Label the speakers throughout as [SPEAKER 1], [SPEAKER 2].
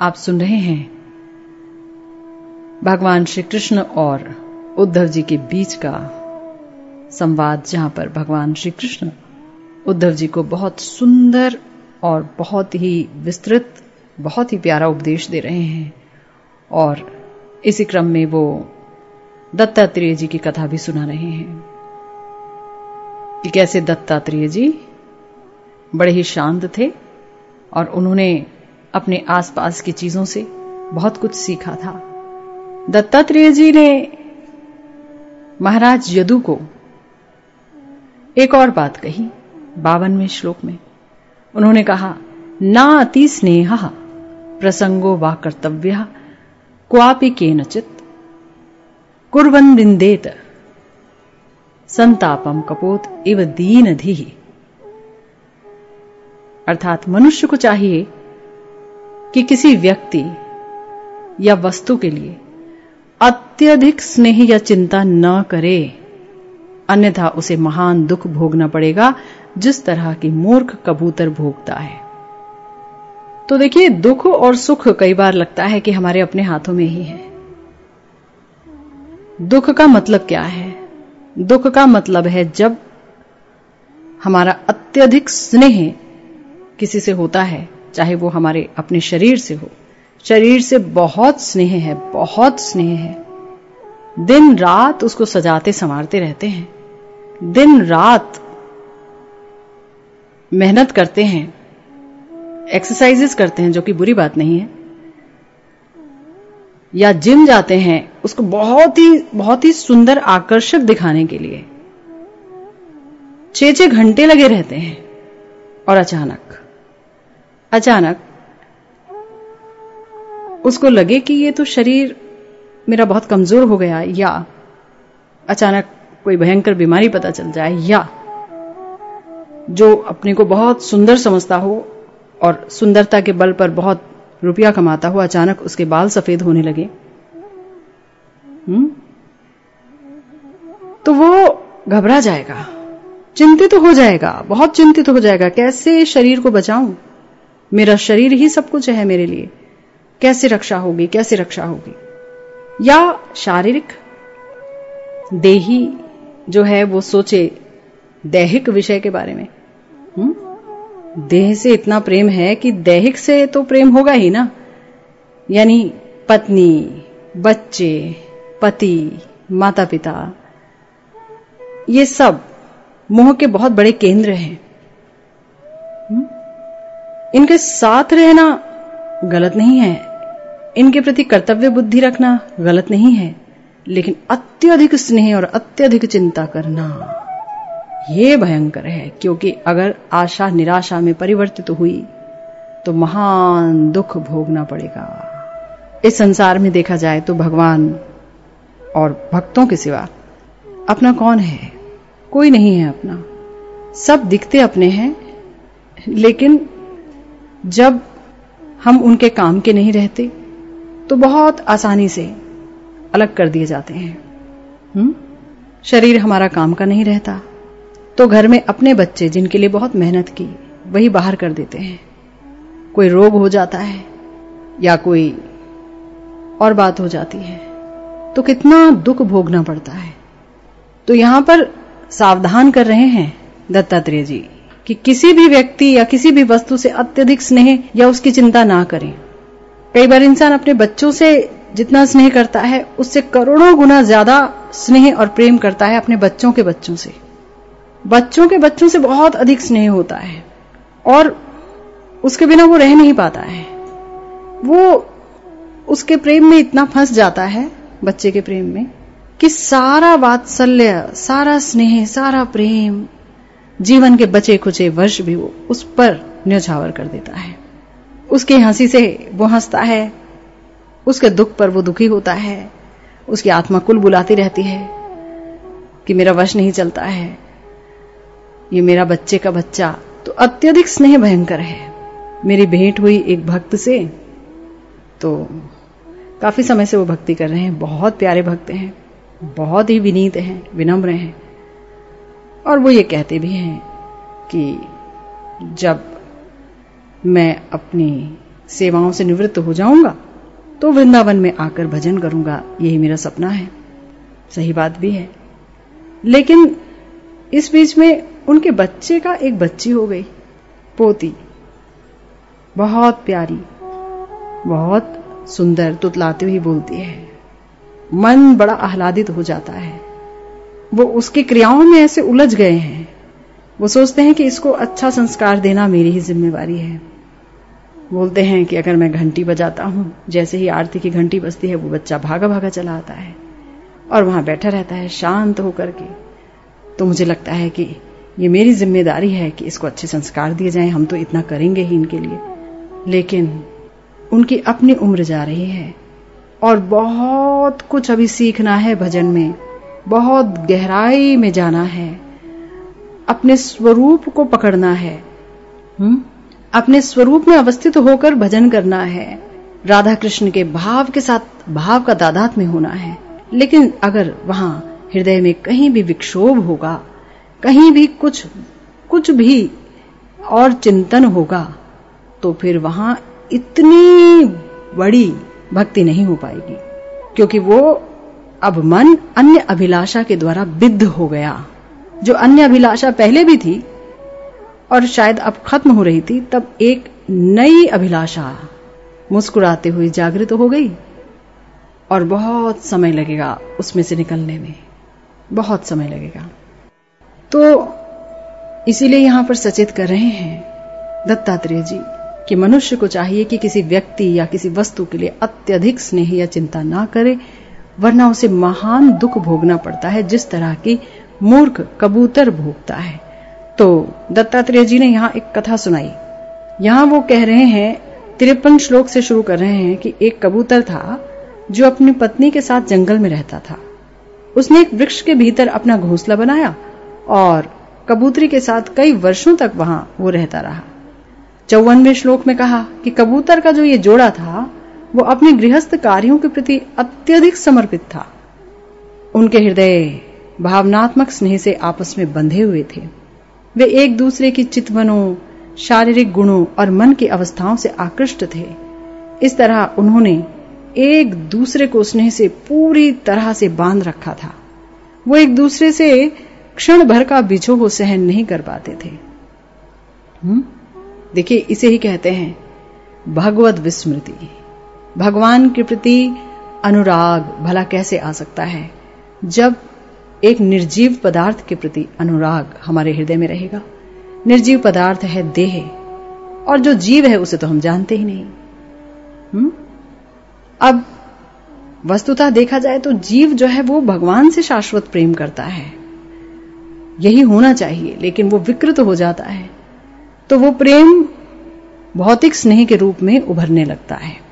[SPEAKER 1] आप सुन रहे हैं भगवान श्री कृष्ण और उद्धव जी के बीच का संवाद, जहाँ पर भगवान श्री कृष्ण उद्धव जी को बहुत सुंदर और बहुत ही विस्तृत, बहुत ही प्यारा उपदेश दे रहे हैं। और इसी क्रम में वो दत्तात्रेय जी की कथा भी सुना रहे हैं। कि कैसे दत्तात्रेय जी बड़े ही शांत थे और उन्होंने अपने आसपास की चीज़ों से बहुत कुछ सीखा था। दत्तात्रेय जी ने महाराज यदु को एक और बात कही बावनवें श्लोक में। उन्होंने कहा, ना अति स्नेह प्रसंगो वा कर्तव्य, क्वापि के नचित कुर्वन बिंदेत संतापम कपोत इव दीन धी अर्थात मनुष्य को चाहिए कि किसी व्यक्ति या वस्तु के लिए अत्यधिक स्नेह या चिंता न करे, अन्यथा उसे महान दुख भोगना पड़ेगा, जिस तरह की मूर्ख कबूतर भोगता है। तो देखिए, दुख और सुख कई बार लगता है कि हमारे अपने हाथों में ही है। दुख का मतलब क्या है? दुख का मतलब है जब हमारा अत्यधिक स्नेह किसी से होता है चाहे वो हमारे अपने शरीर से हो। शरीर से बहुत स्नेह है, बहुत स्नेह है। दिन रात उसको सजाते संवारते रहते हैं। दिन रात मेहनत करते हैं एक्सरसाइजेस करते हैं, जो कि बुरी बात नहीं है। या जिम जाते हैं, उसको बहुत ही बहुत ही सुंदर आकर्षक दिखाने के लिए। छह छह घंटे लगे रहते हैं, और अचानक। अचानक उसको लगे कि ये तो शरीर मेरा बहुत कमज़ोर हो गया, या अचानक कोई भयंकर बीमारी पता चल जाए, या जो अपने को बहुत सुंदर समझता हो और सुंदरता के बल पर बहुत रुपया कमाता हो, अचानक उसके बाल सफ़ेद होने लगे हुँ? तो वो घबरा जाएगा, चिंतित तो हो जाएगा, बहुत चिंतित तो हो जाएगा, कैसे शरीर को बचाऊं मेरा शरीर ही सब कुछ है मेरे लिए। कैसे रक्षा होगी, कैसे रक्षा होगी? या शारीरिक? देही जो है, वो सोचे दैहिक विषय के बारे में। हुँ? देह से इतना प्रेम है कि दैहिक से तो प्रेम होगा ही ना। यानी पत्नी, बच्चे, पति माता पिता ये सब मोह के बहुत बड़े केंद्र हैं। इनके साथ रहना गलत नहीं है। इनके प्रति कर्तव्य बुद्धि रखना गलत नहीं है। लेकिन अत्यधिक स्नेह और अत्यधिक चिंता करना यह भयंकर है, क्योंकि अगर आशा निराशा में परिवर्तित हुई तो महान दुख भोगना पड़ेगा। इस संसार में देखा जाए तो भगवान और भक्तों के सिवा अपना कौन है? कोई नहीं है अपना। सब दिखते अपने हैं, लेकिन जब हम उनके काम के नहीं रहते तो बहुत आसानी से अलग कर दिए जाते हैं। हुँ? शरीर हमारा काम का नहीं रहता तो घर में अपने बच्चे जिनके लिए बहुत मेहनत की, वही बाहर कर देते हैं। कोई रोग हो जाता है, या कोई और बात हो जाती है तो कितना दुख भोगना पड़ता है। तो यहाँ पर सावधान कर रहे हैं दत्तात्रेय जी। कि किसी भी व्यक्ति या किसी भी वस्तु से अत्यधिक स्नेह या उसकी चिंता ना करें। कई बार इंसान अपने बच्चों से जितना स्नेह करता है, उससे करोड़ों गुना ज़्यादा स्नेह और प्रेम करता है अपने बच्चों के बच्चों से। बच्चों के बच्चों से बहुत अधिक स्नेह होता है और उसके बिना वो रह नहीं पाता है। वो उसके प्रेम में इतना फंस जाता है, बच्चे के प्रेम में, कि सारा वात्सल्य, सारा स्नेह, सारा प्रेम जीवन के बचे खुचे वर्ष भी वो उस पर न्यौछावर कर देता है। उसकी हँसी से वो हंसता है, उसके दुख पर वो दुखी होता है, उसकी आत्मा कुल बुलाती रहती है कि मेरा वश नहीं चलता है। ये मेरा बच्चे का बच्चा तो अत्यधिक स्नेह भयंकर है। मेरी भेंट हुई एक भक्त से तो काफ़ी समय से वो भक्ति कर रहे हैं, बहुत प्यारे भक्त हैं, बहुत ही विनीत हैं, विनम्र हैं। और वो ये कहते भी हैं कि जब मैं अपनी सेवाओं से निवृत्त हो जाऊँगा तो वृंदावन में आकर भजन करूँगा, यही मेरा सपना है। सही बात भी है। लेकिन इस बीच में उनके बच्चे का एक बच्ची हो गई, पोती। बहुत प्यारी, बहुत सुंदर, तुतलाती हुई बोलती है। मन बड़ा आह्लादित हो जाता है। वो उसकी क्रियाओं में ऐसे उलझ गए हैं। वो सोचते हैं कि इसको अच्छा संस्कार देना मेरी ही जिम्मेवारी है। बोलते हैं कि अगर मैं घंटी बजाता हूँ, जैसे ही आरती की घंटी बजती है, वो बच्चा भागा भागा चला आता है और वहाँ बैठा रहता है शांत होकर के। तो मुझे लगता है कि ये मेरी ज़िम्मेदारी है कि इसको अच्छे संस्कार दिए जाएँ। हम तो इतना करेंगे ही इनके लिए। लेकिन उनकी अपनी उम्र जा रही है और बहुत कुछ अभी सीखना है भजन में। बहुत गहराई में जाना है। अपने स्वरूप को पकड़ना है। हुँ? अपने स्वरूप में अवस्थित होकर भजन करना है। राधा कृष्ण के भाव के साथ, भाव का दादात में होना है। लेकिन अगर वहाँ हृदय में कहीं भी विक्षोभ होगा, कहीं भी कुछ कुछ भी और चिंतन होगा तो फिर वहाँ इतनी बड़ी भक्ति नहीं हो पाएगी। क्योंकि वो अब मन अन्य अभिलाषा के द्वारा विद्ध हो गया। जो अन्य अभिलाषा पहले भी थी और शायद अब खत्म हो रही थी, तब एक नई अभिलाषा मुस्कुराते हुए जागृत हो गई और बहुत समय लगेगा उसमें से निकलने में। बहुत समय लगेगा। तो इसीलिए यहाँ पर सचेत कर रहे हैं दत्तात्रेय जी कि मनुष्य को चाहिए कि किसी व्यक्ति या किसी वस्तु के लिए अत्यधिक स्नेह या चिंता ना करे वरना उसे महान दुख भोगना पड़ता है, जिस तरह की मूर्ख कबूतर भोगता है। तो दत्तात्रेय जी ने यहाँ एक कथा सुनाई। यहाँ वो कह रहे हैं, तिरपन श्लोक से शुरू कर रहे हैं कि एक कबूतर था जो अपनी पत्नी के साथ जंगल में रहता था। उसने एक वृक्ष के भीतर अपना घोंसला बनाया और कबूतरी के साथ कई वर्षों तक वहाँ वो रहता रहा। चौवनवे श्लोक में कहा कि कबूतर का जो ये जोड़ा था वो अपने गृहस्थ कार्यों के प्रति अत्यधिक समर्पित था। उनके हृदय भावनात्मक स्नेह से आपस में बंधे हुए थे। वे एक दूसरे की चितवनों, शारीरिक गुणों और मन की अवस्थाओं से आकृष्ट थे। इस तरह उन्होंने एक दूसरे को स्नेह से पूरी तरह से बाँध रखा था। वो एक दूसरे से क्षण भर का बिछो सहन नहीं कर पाते थे। हम्म? देखिए, इसे ही कहते हैं भगवत विस्मृति। भगवान के प्रति अनुराग भला कैसे आ सकता है? जब एक निर्जीव पदार्थ के प्रति अनुराग हमारे हृदय में रहेगा। निर्जीव पदार्थ है देह, और जो जीव है उसे तो हम जानते ही नहीं। हुँ? अब वस्तुतः देखा जाए तो जीव जो है वो भगवान से शाश्वत प्रेम करता है। यही होना चाहिए, लेकिन वो विकृत हो जाता है। तो वो प्रेम भौतिक स्नेह के रूप में उभरने लगता है।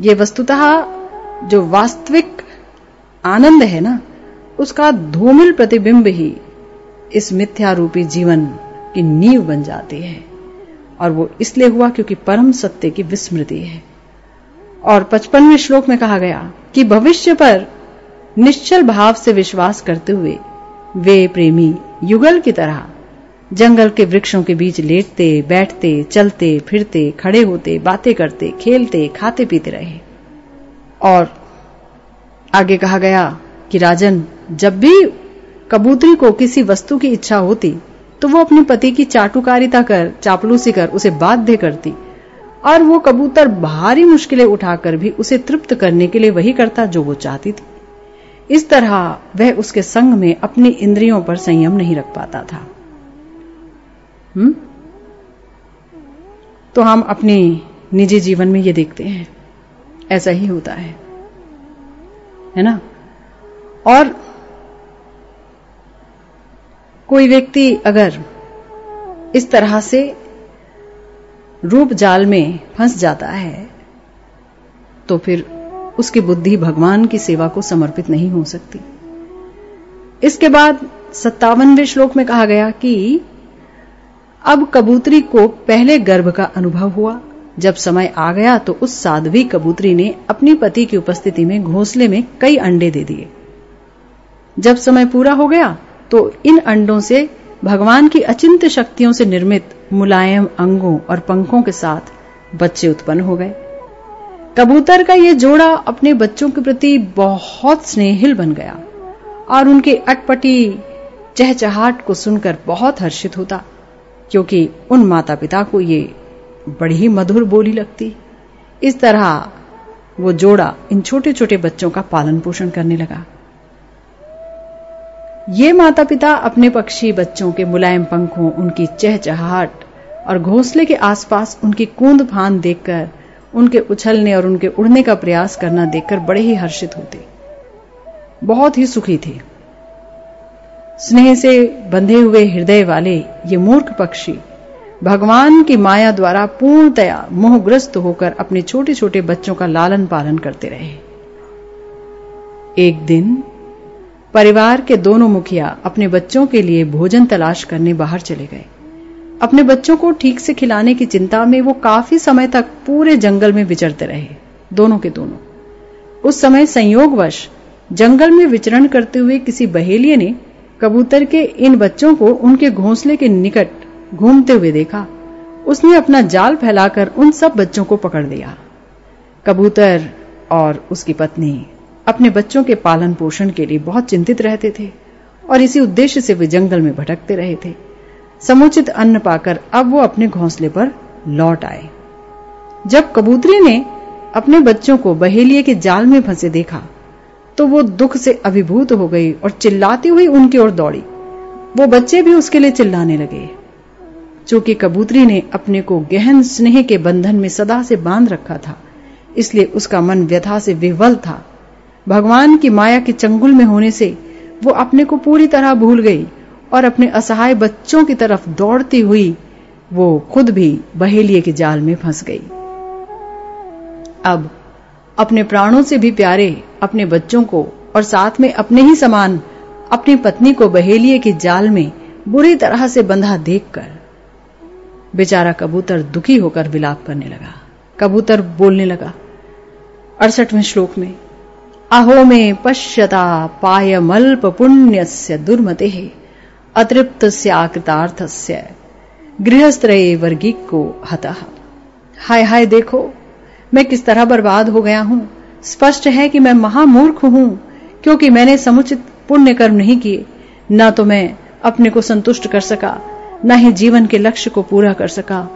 [SPEAKER 1] ये वस्तुतः जो वास्तविक आनंद है ना, उसका धूमिल प्रतिबिंब ही इस मिथ्या रूपी जीवन की नींव बन जाती है। और वो इसलिए हुआ क्योंकि परम सत्य की विस्मृति है। और पचपनवें श्लोक में कहा गया कि भविष्य पर निश्चल भाव से विश्वास करते हुए वे प्रेमी युगल की तरह जंगल के वृक्षों के बीच लेटते, बैठते, चलते, फिरते, खड़े होते, बातें करते, खेलते, खाते पीते रहे। और आगे कहा गया कि राजन, जब भी कबूतरी को किसी वस्तु की इच्छा होती तो वो अपने पति की चाटुकारिता कर, चापलूसी कर, उसे बाध्य करती। और वो कबूतर भारी मुश्किलें उठाकर भी उसे तृप्त करने के लिए वही करता जो वो चाहती थी। इस तरह वह उसके संग में अपनी इंद्रियों पर संयम नहीं रख पाता था। हुँ? तो हम अपने निजी जीवन में ये देखते हैं। ऐसा ही होता है। है ना? और कोई व्यक्ति अगर इस तरह से रूप जाल में फंस जाता है तो फिर उसकी बुद्धि भगवान की सेवा को समर्पित नहीं हो सकती। इसके बाद सत्तावनवे श्लोक में कहा गया कि अब कबूतरी को पहले गर्भ का अनुभव हुआ। जब समय आ गया तो उस साध्वी कबूतरी ने अपनी पति की उपस्थिति में घोंसले में कई अंडे दे दिए। जब समय पूरा हो गया तो इन अंडों से भगवान की अचिंत शक्तियों से निर्मित मुलायम अंगों और पंखों के साथ बच्चे उत्पन्न हो गए। कबूतर का यह जोड़ा अपने बच्चों के प्रति बहुत स्नेहिल बन गया और उनके अटपटी चहचहाट को सुनकर बहुत हर्षित होता। क्योंकि उन माता पिता को ये बड़ी ही मधुर बोली लगती। इस तरह वो जोड़ा इन छोटे छोटे बच्चों का पालन पोषण करने लगा। ये माता पिता अपने पक्षी बच्चों के मुलायम पंखों, उनकी चहचहाट और घोंसले के आसपास उनकी कूंद फांद देखकर, उनके उछलने और उनके उड़ने का प्रयास करना देखकर बड़े ही हर्षित होते। बहुत ही सुखी थे। स्नेह से बंधे हुए हृदय वाले ये मूर्ख पक्षी, भगवान की माया द्वारा पूर्णतया मोहग्रस्त होकर अपने छोटे छोटे बच्चों का लालन पालन करते रहे। एक दिन, परिवार के दोनों मुखिया अपने बच्चों के लिए भोजन तलाश करने बाहर चले गए। अपने बच्चों को ठीक से खिलाने की चिंता में वो काफ़ी समय तक पूरे जंगल में विचरते रहे, दोनों के दोनों। उस समय संयोगवश जंगल में विचरण करते हुए किसी बहेलिये ने कबूतर के इन बच्चों को उनके घोंसले के निकट घूमते हुए देखा। उसने अपना जाल फैलाकर उन सब बच्चों को पकड़ लिया। कबूतर और उसकी पत्नी अपने बच्चों के पालन पोषण के लिए बहुत चिंतित रहते थे और इसी उद्देश्य से वे जंगल में भटकते रहे थे। समुचित अन्न पाकर अब वो अपने घोंसले पर लौट आए। जब कबूतरी ने अपने बच्चों को बहेलिए के जाल में फंसे देखा तो वो दुख से अभिभूत हो गई और चिल्लाती हुई उनकी ओर दौड़ी। वो बच्चे भी उसके लिए चिल्लाने लगे। चूँकि कबूतरी ने अपने को गहन स्नेह के बंधन में सदा से बाँध रखा था, इसलिए उसका मन व्यथा से विवल था। भगवान की माया के चंगुल में होने से वो अपने को पूरी तरह भूल गई और अपने असहाय बच्चों की तरफ़ दौड़ती हुई वो खुद भी बहेलिए के जाल में फंस गई। अब अपने प्राणों से भी प्यारे, अपने बच्चों को, और साथ में अपने ही समान, अपनी पत्नी को बहेलिए के जाल में बुरी तरह से बंधा देखकर। बेचारा कबूतर दुखी होकर विलाप करने लगा। कबूतर बोलने लगा, अड़सठवें श्लोक में, अहो में पश्यता पायमल्प से दुर्मते, अतृप्त आकृतार्थस्य गृहस्त्रय वर्गिक को हता। हाय हाय देखो मैं किस तरह बर्बाद हो गया हूँ? स्पष्ट है कि मैं महामूर्ख हूँ, क्योंकि मैंने समुचित पुण्य कर्म नहीं किए। न तो मैं अपने को संतुष्ट कर सका, न ही जीवन के लक्ष्य को पूरा कर सका।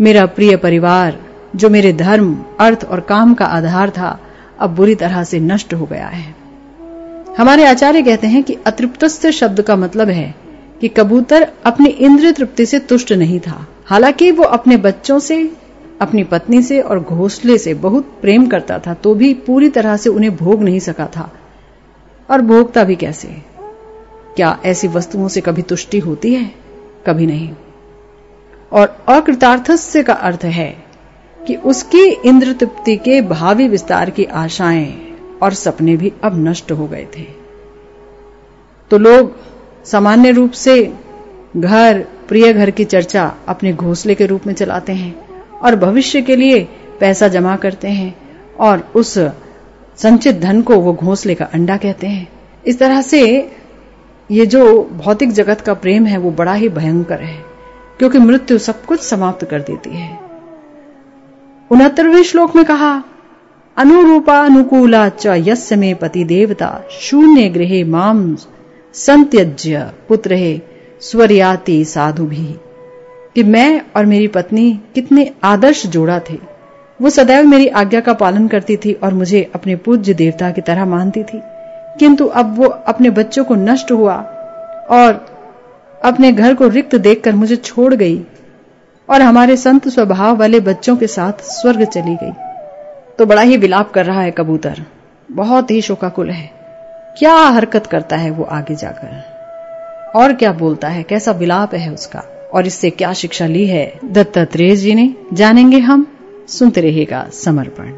[SPEAKER 1] मेरा प्रिय परिवार, जो मेरे धर्म, अर्थ और काम का आधार था, अब बुरी तरह से नष्ट हो गया है। हमारे आचार्य कहते हैं कि अतृप्त शब्द का मतलब है कि कबूतर अपनी इंद्रिय तृप्ति से तुष्ट नहीं था। हालाँकि वो अपने बच्चों से अपनी पत्नी से और घोसले से बहुत प्रेम करता था तो भी पूरी तरह से उन्हें भोग नहीं सका था। और भोगता भी कैसे? क्या ऐसी वस्तुओं से कभी तुष्टि होती है? कभी नहीं। और अकृतार्थस्य का अर्थ है कि उसकी इंद्र तृप्ति के भावी विस्तार की आशाएँ और सपने भी अब नष्ट हो गए थे। तो लोग सामान्य रूप से घर, प्रिय घर की चर्चा अपने घोसले के रूप में चलाते हैं। और भविष्य के लिए पैसा जमा करते हैं और उस संचित धन को वो घोंसले का अंडा कहते हैं। इस तरह से ये जो भौतिक जगत का प्रेम है, वो बड़ा ही भयंकर है, क्योंकि मृत्यु सब कुछ समाप्त कर देती है। उनहत्तरवें श्लोक में कहा, अनुरूपा अनुकूला च यस्य में पति देवता शून्य गृह माम संत्यज्य पुत्र स्वरियाति साधु भी कि मैं और मेरी पत्नी कितने आदर्श जोड़ा थे। वो सदैव मेरी आज्ञा का पालन करती थी और मुझे अपने पूज्य देवता की तरह मानती थी। किंतु अब वो अपने बच्चों को नष्ट हुआ और अपने घर को रिक्त देखकर मुझे छोड़ गई और हमारे संत स्वभाव वाले बच्चों के साथ स्वर्ग चली गई। तो बड़ा ही विलाप कर रहा है कबूतर। बहुत ही शोकाकुल है। क्या हरकत करता है वो आगे जाकर? और क्या बोलता है? कैसा विलाप है उसका? और इससे क्या शिक्षा ली है दत्तात्रेय जी ने? जानेंगे हम। सुनते रहेगा समर्पण।